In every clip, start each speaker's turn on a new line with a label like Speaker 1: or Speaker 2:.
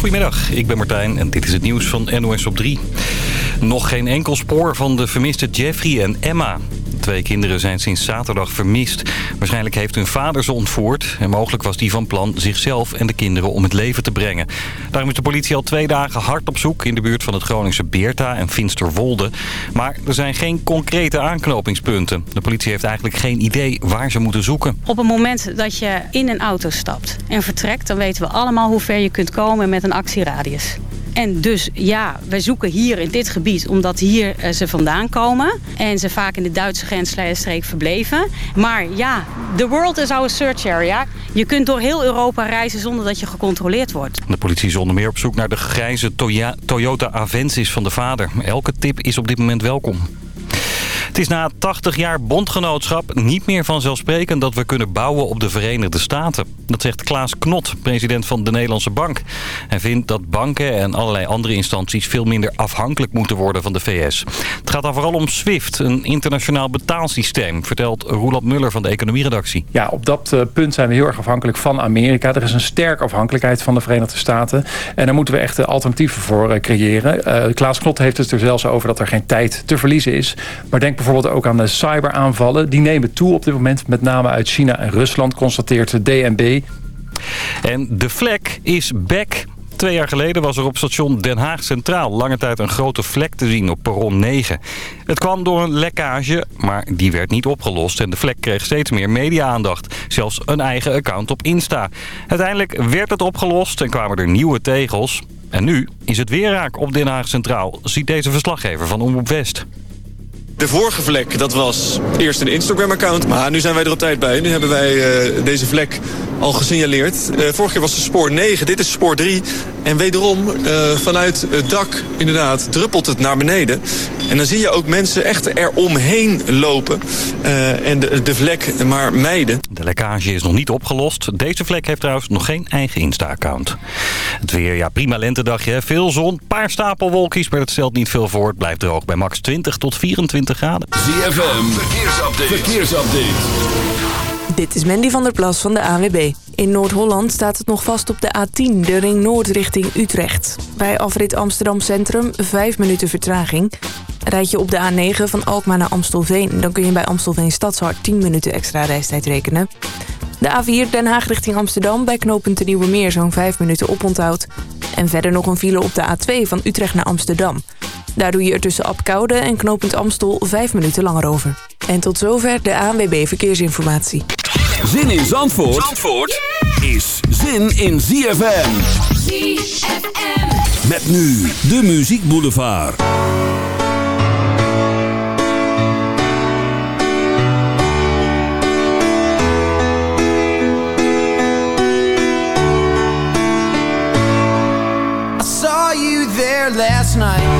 Speaker 1: Goedemiddag, ik ben Martijn en dit is het nieuws van NOS op 3. Nog geen enkel spoor van de vermiste Jeffrey en Emma. Twee kinderen zijn sinds zaterdag vermist. Waarschijnlijk heeft hun vader ze ontvoerd. En mogelijk was die van plan zichzelf en de kinderen om het leven te brengen. Daarom is de politie al twee dagen hard op zoek... in de buurt van het Groningse Beerta en Finsterwolde. Maar er zijn geen concrete aanknopingspunten. De politie heeft eigenlijk geen idee waar ze moeten zoeken.
Speaker 2: Op het moment dat je in een auto stapt en vertrekt... dan weten we allemaal hoe ver je kunt komen met een actieradius. En dus ja, wij zoeken hier in dit gebied omdat hier eh, ze vandaan komen. En ze vaak in de Duitse grensstreek verbleven. Maar ja, the world is our search area. Je kunt door heel Europa reizen zonder dat je gecontroleerd wordt.
Speaker 1: De politie is onder meer op zoek naar de grijze Toyota Avensis van de vader. Elke tip is op dit moment welkom. Het is na 80 jaar bondgenootschap niet meer vanzelfsprekend dat we kunnen bouwen op de Verenigde Staten. Dat zegt Klaas Knot, president van de Nederlandse Bank. Hij vindt dat banken en allerlei andere instanties veel minder afhankelijk moeten worden van de VS. Het gaat dan vooral om SWIFT, een internationaal betaalsysteem, vertelt Roeland Muller van de economieredactie.
Speaker 3: Ja, op dat eh, punt zijn we heel erg afhankelijk van Amerika. Er is een sterke afhankelijkheid van de Verenigde Staten. En daar moeten we echt alternatieven voor eh, creëren. Uh, Klaas Knot heeft het er zelfs over dat er geen tijd te verliezen is. Maar denk bijvoorbeeld ook aan de cyberaanvallen. Die nemen toe op dit moment, met name uit China en Rusland, constateert de DNB.
Speaker 1: En de vlek is back. Twee jaar geleden was er op station Den Haag Centraal lange tijd een grote vlek te zien op perron 9. Het kwam door een lekkage, maar die werd niet opgelost en de vlek kreeg steeds meer media-aandacht. Zelfs een eigen account op Insta. Uiteindelijk werd het opgelost en kwamen er nieuwe tegels. En nu is het weer raak op Den Haag Centraal, ziet deze verslaggever van Omroep West.
Speaker 4: De vorige vlek, dat was eerst een Instagram-account. Maar nu zijn wij er op tijd bij. Nu hebben wij uh, deze vlek al gesignaleerd. Uh, vorige keer was het spoor 9, dit is spoor 3. En wederom, uh, vanuit het dak, inderdaad, druppelt het naar beneden. En dan zie je ook mensen echt eromheen lopen. en de, de vlek maar mijden.
Speaker 1: De lekkage is nog niet opgelost. Deze vlek heeft trouwens nog geen eigen Insta-account. Het weer, ja, prima lentedagje. Veel zon, paar stapelwolkjes, maar het stelt niet veel voor. Het blijft droog bij max 20 tot 24 graden.
Speaker 5: ZFM, verkeersupdate. verkeersupdate.
Speaker 6: Dit is Mandy van der Plas van de AWB. In Noord-Holland staat het nog vast op de A10, de ring noord richting Utrecht. Bij afrit Amsterdam Centrum 5 minuten vertraging. Rijd je op de A9 van Alkmaar naar Amstelveen... dan kun je bij Amstelveen Stadshart 10 minuten extra reistijd rekenen. De A4 Den Haag richting Amsterdam bij knooppunt de Nieuwe Meer zo'n 5 minuten oponthoud. En verder nog een file op de A2 van Utrecht naar Amsterdam. Daar doe je er tussen Apkoude en knooppunt Amstel 5 minuten langer over. En tot zover de ANWB Verkeersinformatie.
Speaker 5: Zin in Zandvoort, Zandvoort is zin in ZFM. ZFM. Met nu de Muziek Boulevard.
Speaker 7: I saw you there last night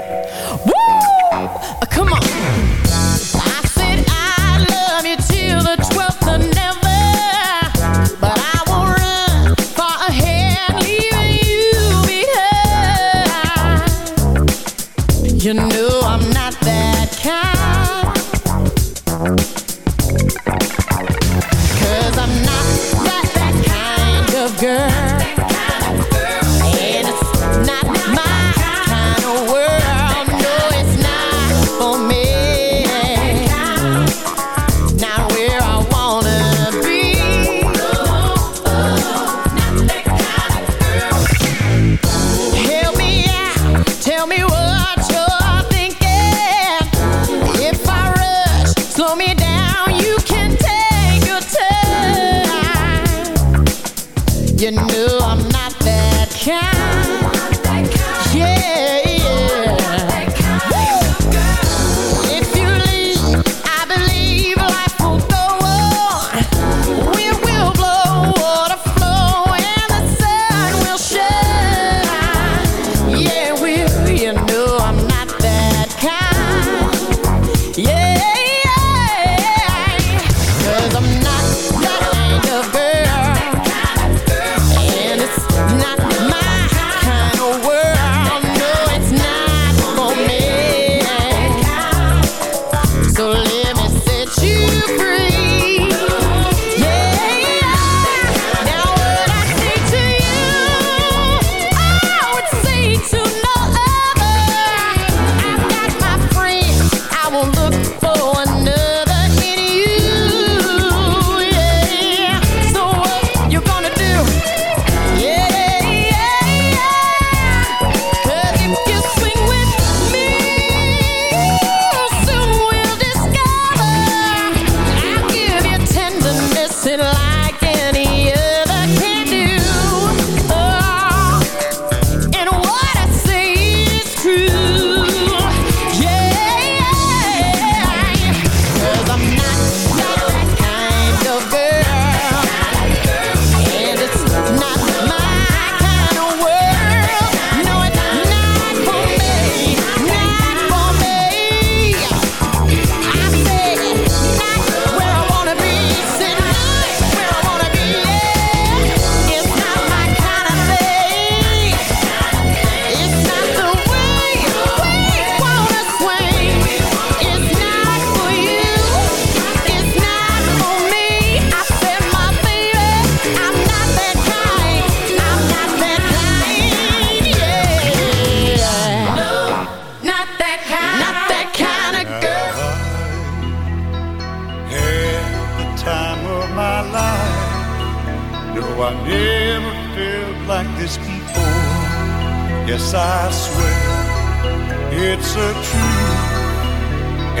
Speaker 8: It's
Speaker 9: a truth,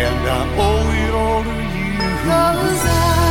Speaker 9: and I owe it all to you.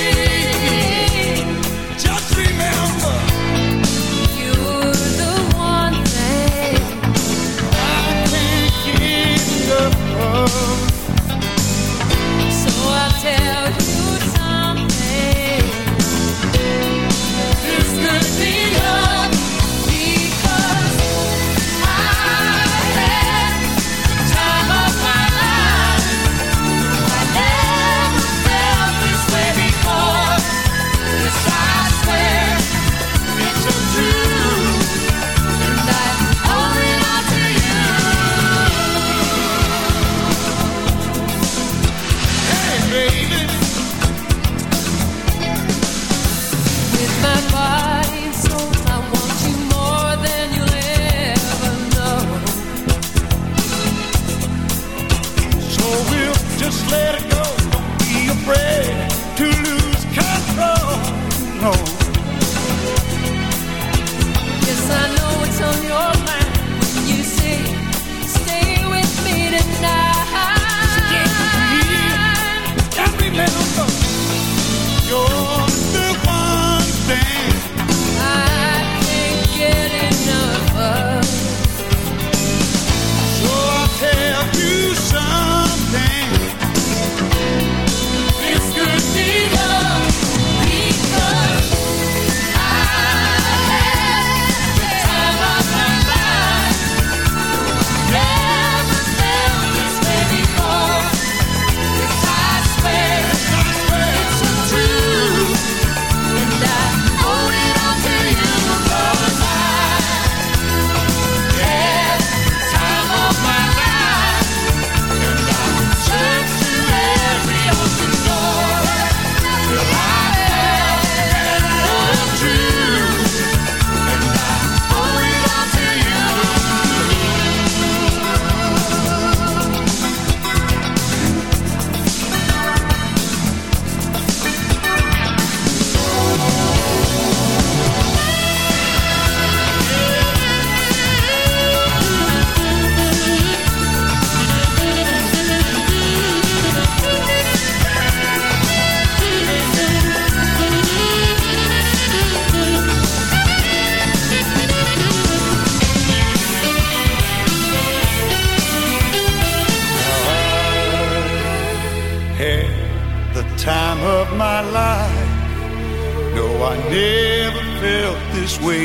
Speaker 9: just let it go. Don't be afraid to lose control. No.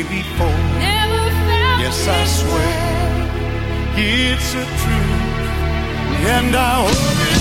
Speaker 8: before.
Speaker 9: Never felt yes, I swear it's a truth, and I hope.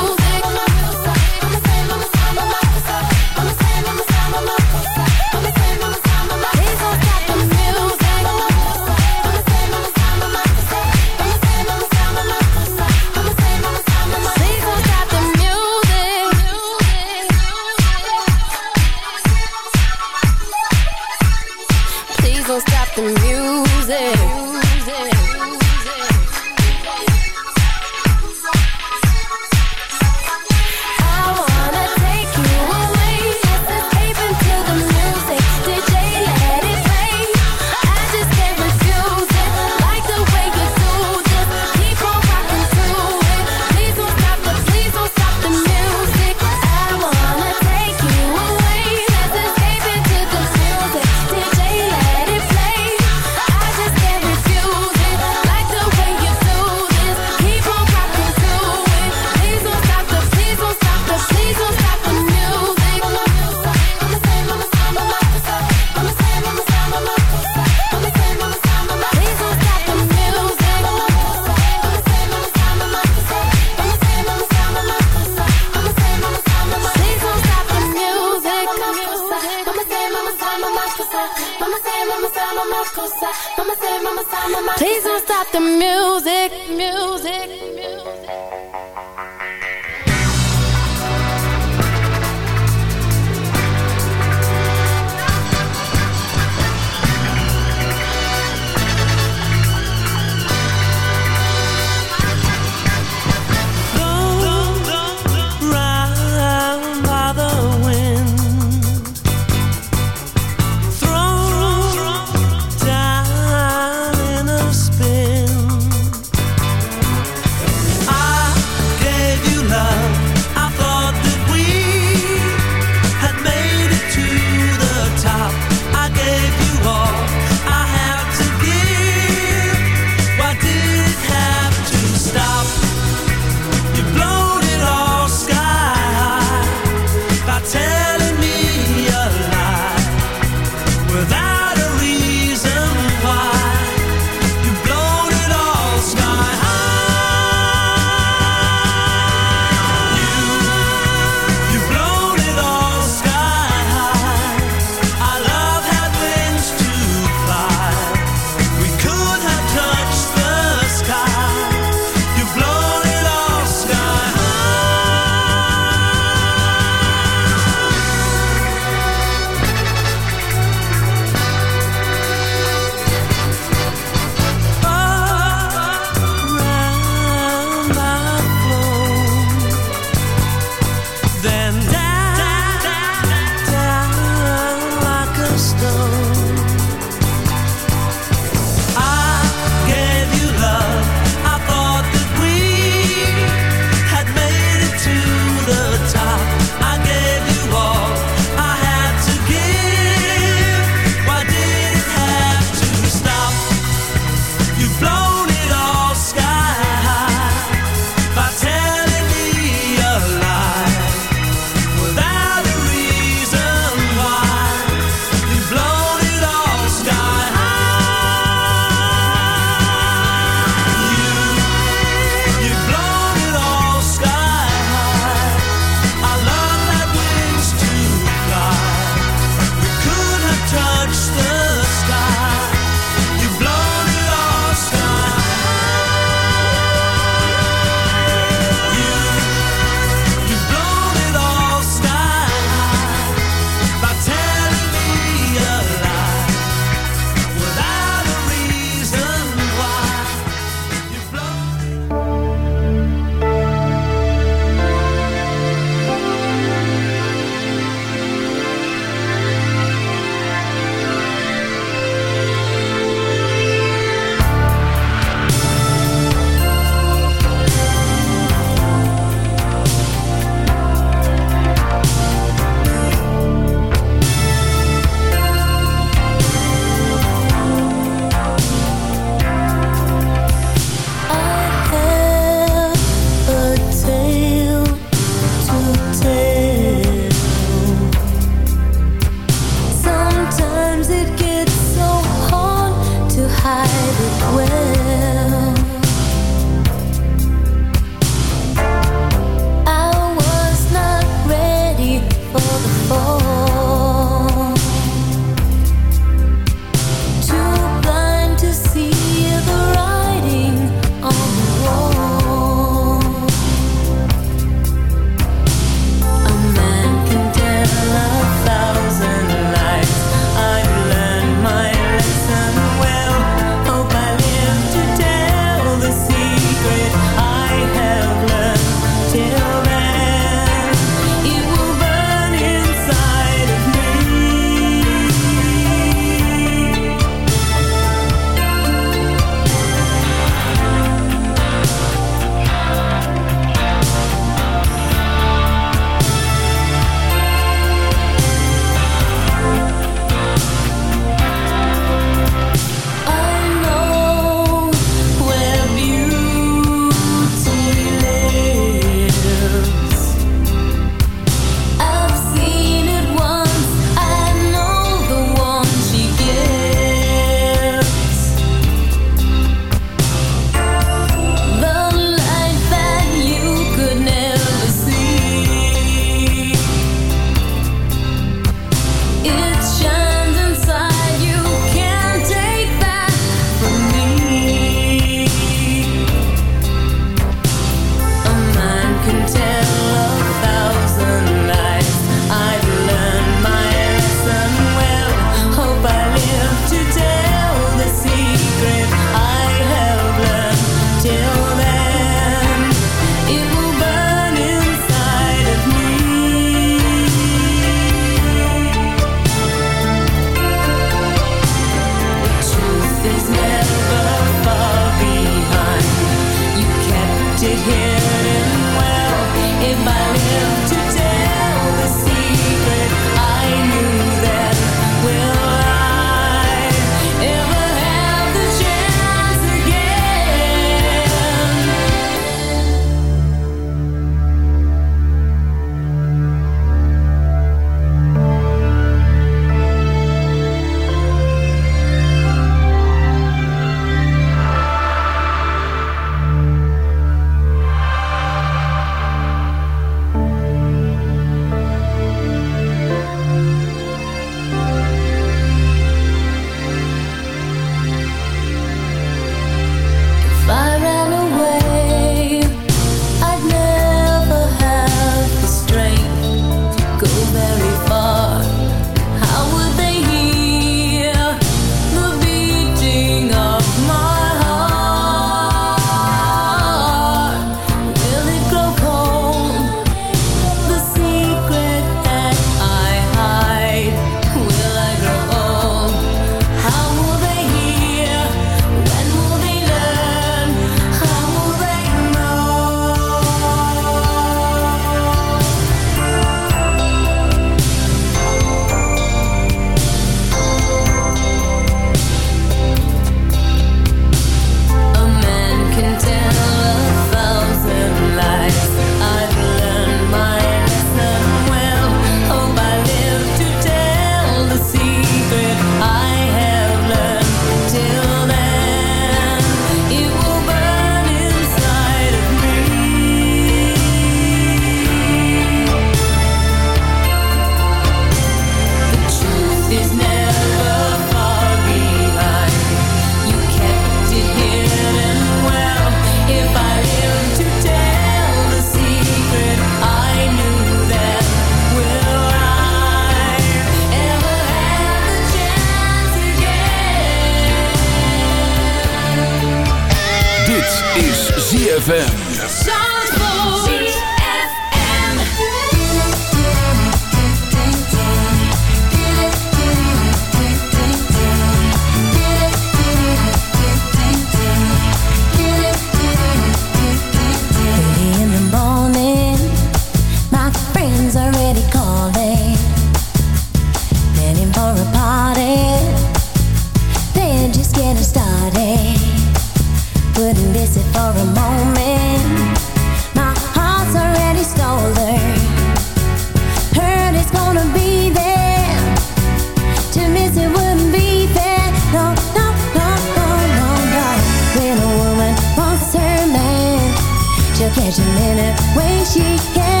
Speaker 8: There's a minute when
Speaker 10: she can.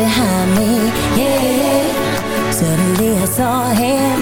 Speaker 10: behind me, yeah Suddenly I saw him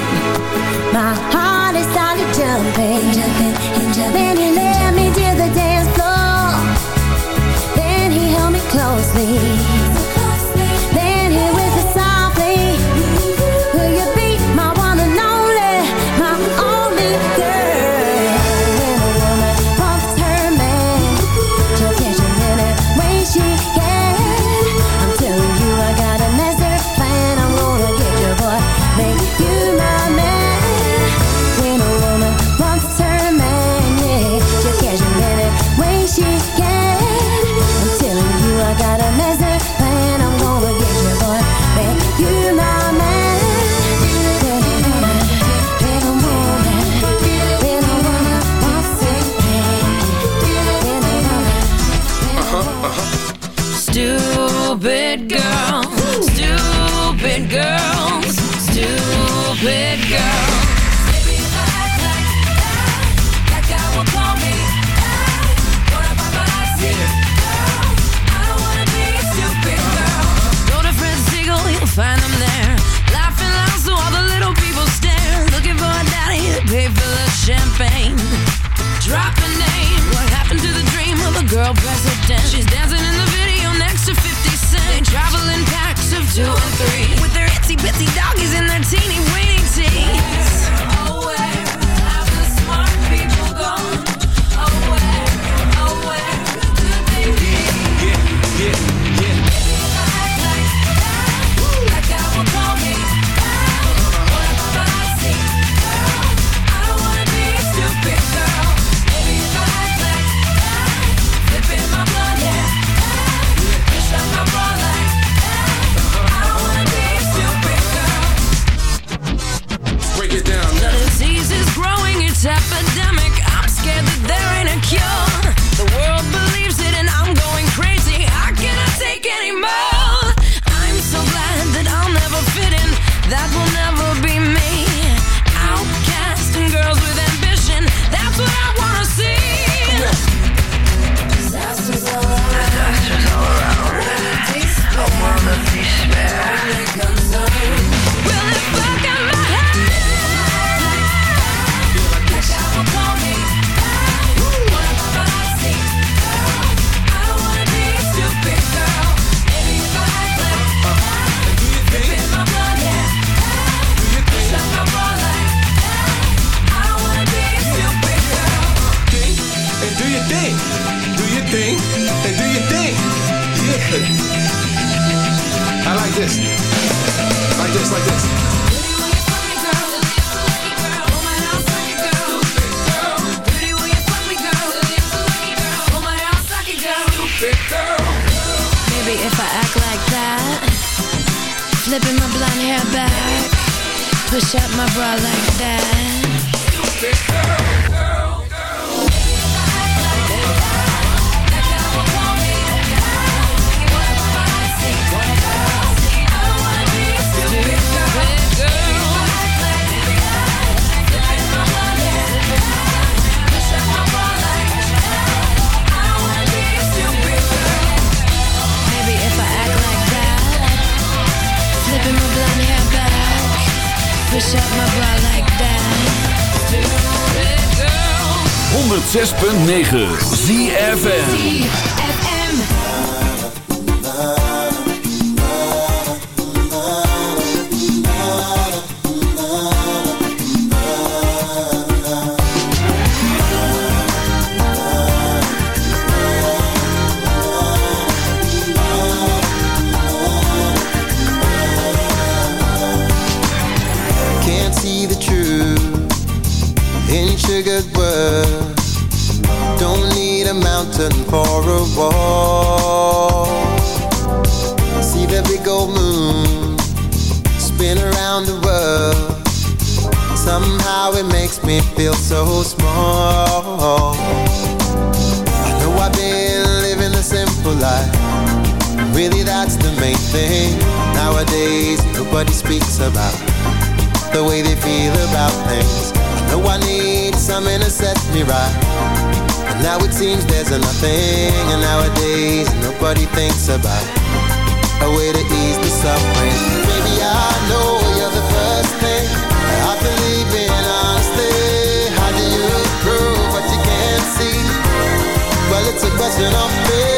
Speaker 5: 106.9
Speaker 11: nobody speaks about the way they feel about things. I know I need something to set me right. And now it seems there's a nothing. And nowadays, nobody thinks about a way to ease the suffering. Baby, I know you're the first thing I believe in, honestly. How do you prove what you can't see? Well, it's a question of faith,